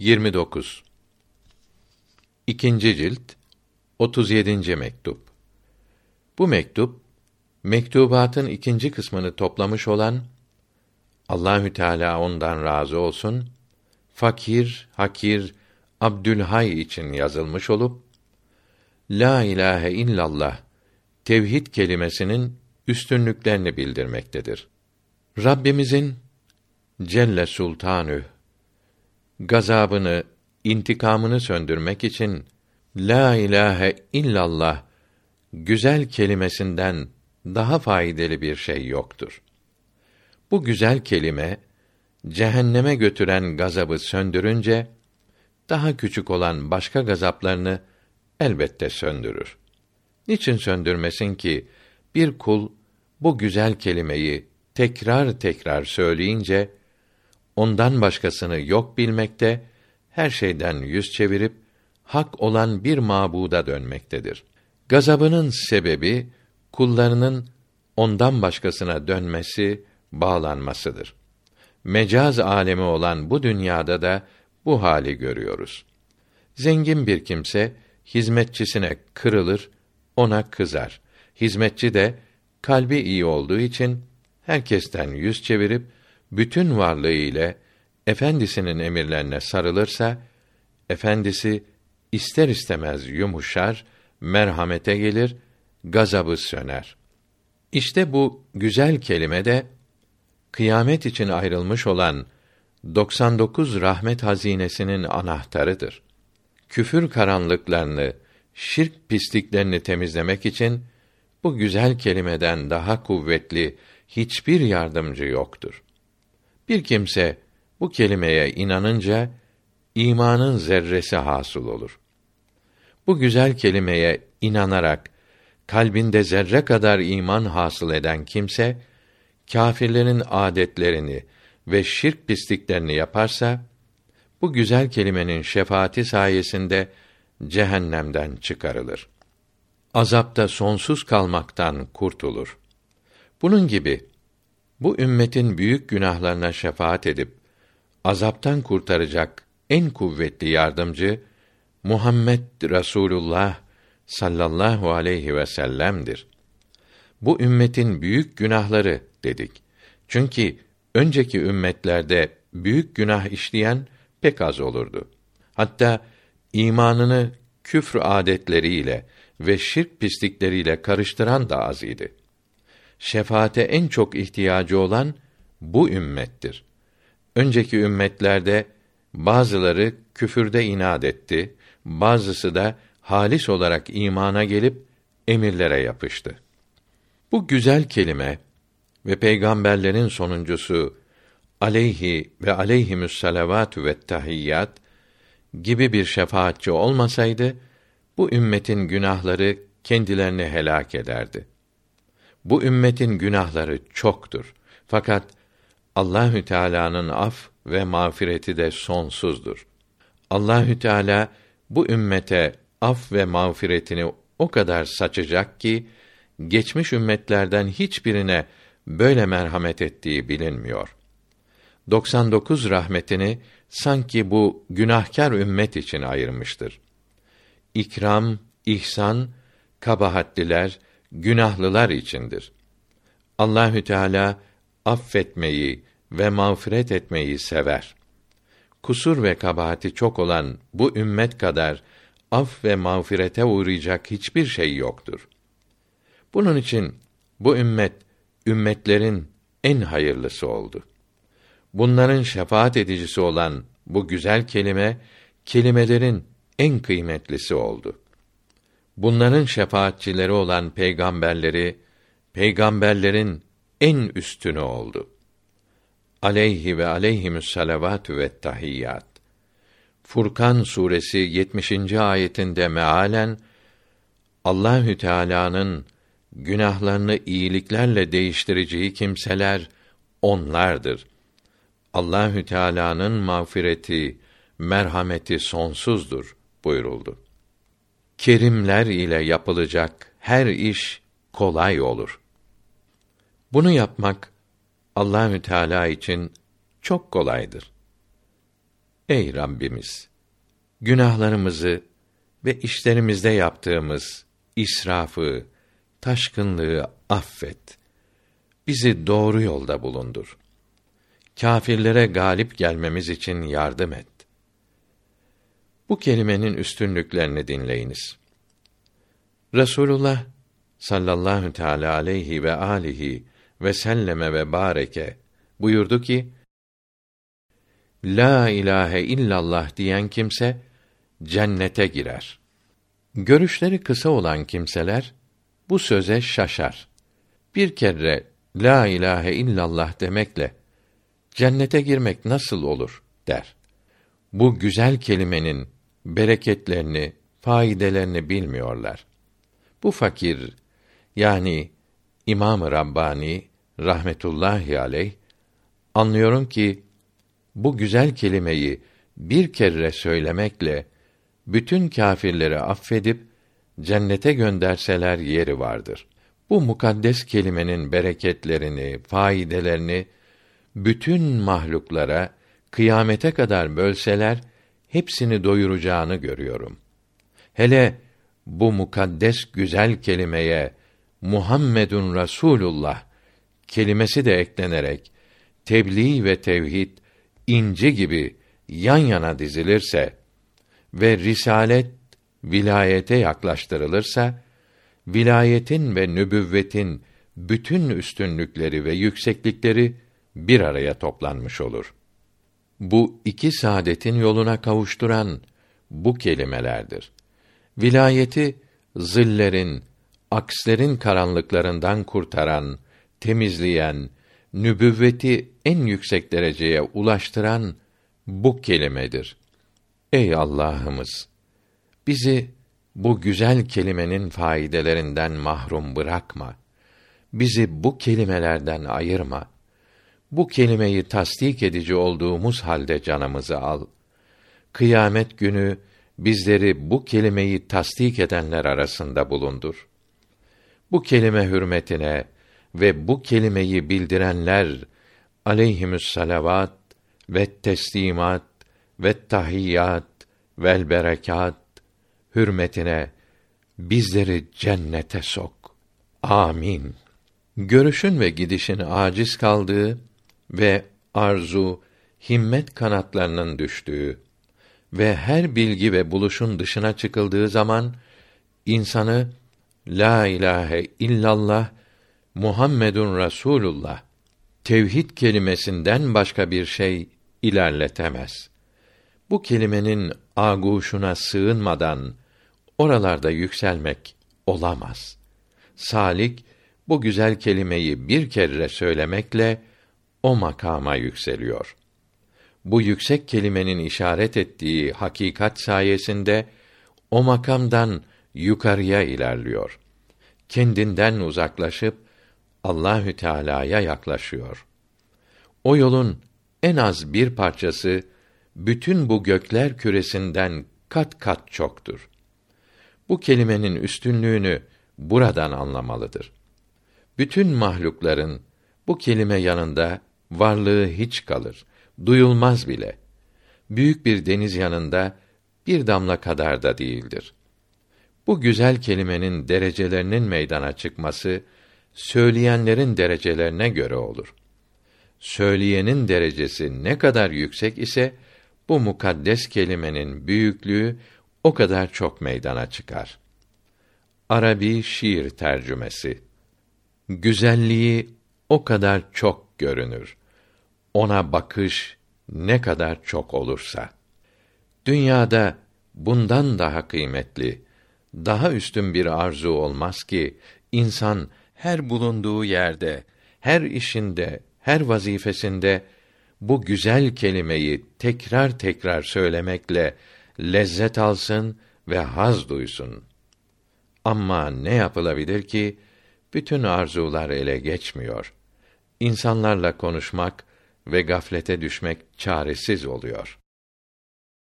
29 İkinci cilt 37. mektup. Bu mektup mektubatın ikinci kısmını toplamış olan Allahü Teala ondan razı olsun fakir, hakir Abdülhay için yazılmış olup La ilahe illallah tevhid kelimesinin üstünlüklerini bildirmektedir. Rabbimizin Celle Sultanü gazabını, intikamını söndürmek için la ilahe illallah güzel kelimesinden daha faydalı bir şey yoktur. Bu güzel kelime cehenneme götüren gazabı söndürünce daha küçük olan başka gazaplarını elbette söndürür. Niçin söndürmesin ki bir kul bu güzel kelimeyi tekrar tekrar söyleyince ondan başkasını yok bilmekte, her şeyden yüz çevirip hak olan bir mabuda dönmektedir. Gazabının sebebi kullarının ondan başkasına dönmesi, bağlanmasıdır. Mecaz alemi olan bu dünyada da bu hali görüyoruz. Zengin bir kimse hizmetçisine kırılır, ona kızar. Hizmetçi de kalbi iyi olduğu için herkesten yüz çevirip bütün varlığı ile efendisinin emirlerine sarılırsa efendisi ister istemez yumuşar, merhamete gelir, gazabı söner. İşte bu güzel kelime de kıyamet için ayrılmış olan 99 rahmet hazinesinin anahtarıdır. Küfür karanlıklarını, şirk pisliklerini temizlemek için bu güzel kelimeden daha kuvvetli hiçbir yardımcı yoktur. Bir kimse bu kelimeye inanınca imanın zerresi hasıl olur. Bu güzel kelimeye inanarak kalbinde zerre kadar iman hasıl eden kimse kâfirlerin adetlerini ve şirk pisliklerini yaparsa bu güzel kelimenin şefaati sayesinde cehennemden çıkarılır. Azapta sonsuz kalmaktan kurtulur. Bunun gibi bu ümmetin büyük günahlarına şefaat edip azaptan kurtaracak en kuvvetli yardımcı Muhammed Rasulullah sallallahu aleyhi ve sellem'dir. Bu ümmetin büyük günahları dedik. Çünkü önceki ümmetlerde büyük günah işleyen pek az olurdu. Hatta imanını küfr adetleriyle ve şirk pislikleriyle karıştıran da az idi şefaate en çok ihtiyacı olan bu ümmettir. Önceki ümmetlerde bazıları küfürde inat etti, bazısı da halis olarak imana gelip emirlere yapıştı. Bu güzel kelime ve peygamberlerin sonuncusu aleyhi ve aleyhimüs salavatü ve tahiyyat gibi bir şefaatçi olmasaydı bu ümmetin günahları kendilerini helak ederdi. Bu ümmetin günahları çoktur. Fakat Allahü Teala'nın af ve mağfireti de sonsuzdur. Allahü Teala bu ümmete af ve mağfiretini o kadar saçacak ki geçmiş ümmetlerden hiçbirine böyle merhamet ettiği bilinmiyor. 99 rahmetini sanki bu günahkar ümmet için ayırmıştır. İkram, ihsan, kabahatliler, günahlılar içindir. Allahü Teala affetmeyi ve mağfiret etmeyi sever. Kusur ve kabahati çok olan bu ümmet kadar af ve mağfirete uğrayacak hiçbir şey yoktur. Bunun için bu ümmet ümmetlerin en hayırlısı oldu. Bunların şefaat edicisi olan bu güzel kelime kelimelerin en kıymetlisi oldu bunların şefaatçileri olan peygamberleri peygamberlerin en üstünü oldu. Aleyhi ve aleyhimüs salavatü ve tahiyyat. Furkan suresi 70. ayetinde mealen Allahü Teala'nın günahlarını iyiliklerle değiştireceği kimseler onlardır. Allahü Teala'nın mağfireti, merhameti sonsuzdur buyuruldu kerimler ile yapılacak her iş kolay olur. Bunu yapmak Allahü Teala için çok kolaydır. Ey Rabbimiz! Günahlarımızı ve işlerimizde yaptığımız israfı, taşkınlığı affet. Bizi doğru yolda bulundur. Kâfirlere galip gelmemiz için yardım et. Bu kelimenin üstünlüklerini dinleyiniz. Resulullah sallallahu teala aleyhi ve alihi ve selleme ve bareke buyurdu ki La ilahe illallah diyen kimse cennete girer. Görüşleri kısa olan kimseler bu söze şaşar. Bir kere la ilahe illallah demekle cennete girmek nasıl olur der. Bu güzel kelimenin bereketlerini, faydelerini bilmiyorlar. Bu fakir yani İmam-ı Rabbani rahmetullahi aleyh anlıyorum ki bu güzel kelimeyi bir kere söylemekle bütün kâfirleri affedip cennete gönderseler yeri vardır. Bu mukaddes kelimenin bereketlerini, faydelerini bütün mahluklara kıyamete kadar bölseler hepsini doyuracağını görüyorum. Hele bu mukaddes güzel kelimeye Muhammedun Rasulullah kelimesi de eklenerek tebliğ ve tevhid inci gibi yan yana dizilirse ve risalet vilayete yaklaştırılırsa vilayetin ve nübüvvetin bütün üstünlükleri ve yükseklikleri bir araya toplanmış olur. Bu iki saadetin yoluna kavuşturan bu kelimelerdir. Vilayeti zillerin, akslerin karanlıklarından kurtaran, temizleyen, nübüvveti en yüksek dereceye ulaştıran bu kelimedir. Ey Allah'ımız, bizi bu güzel kelimenin faydelerinden mahrum bırakma. Bizi bu kelimelerden ayırma. Bu kelimeyi tasdik edici olduğumuz halde canımızı al. Kıyamet günü bizleri bu kelimeyi tasdik edenler arasında bulundur. Bu kelime hürmetine ve bu kelimeyi bildirenler aleyhimüs salavat ve teslimat ve tahiyyat vel berekat hürmetine bizleri cennete sok. Amin. Görüşün ve gidişin aciz kaldığı ve arzu, himmet kanatlarının düştüğü ve her bilgi ve buluşun dışına çıkıldığı zaman insanı la ilahe illallah Muhammedun Rasulullah tevhid kelimesinden başka bir şey ilerletemez. Bu kelimenin aguşuna sığınmadan oralarda yükselmek olamaz. Salik bu güzel kelimeyi bir kere söylemekle o makama yükseliyor. Bu yüksek kelimenin işaret ettiği hakikat sayesinde o makamdan yukarıya ilerliyor. Kendinden uzaklaşıp Allahü Teala'ya yaklaşıyor. O yolun en az bir parçası bütün bu gökler küresinden kat kat çoktur. Bu kelimenin üstünlüğünü buradan anlamalıdır. Bütün mahlukların bu kelime yanında varlığı hiç kalır, duyulmaz bile. Büyük bir deniz yanında bir damla kadar da değildir. Bu güzel kelimenin derecelerinin meydana çıkması söyleyenlerin derecelerine göre olur. Söyleyenin derecesi ne kadar yüksek ise bu mukaddes kelimenin büyüklüğü o kadar çok meydana çıkar. Arabi şiir tercümesi. Güzelliği o kadar çok görünür. Ona bakış ne kadar çok olursa. Dünyada bundan daha kıymetli, daha üstün bir arzu olmaz ki insan her bulunduğu yerde, her işinde, her vazifesinde bu güzel kelimeyi tekrar tekrar söylemekle lezzet alsın ve haz duysun. Ama ne yapılabilir ki bütün arzular ele geçmiyor. İnsanlarla konuşmak ve gaflete düşmek çaresiz oluyor.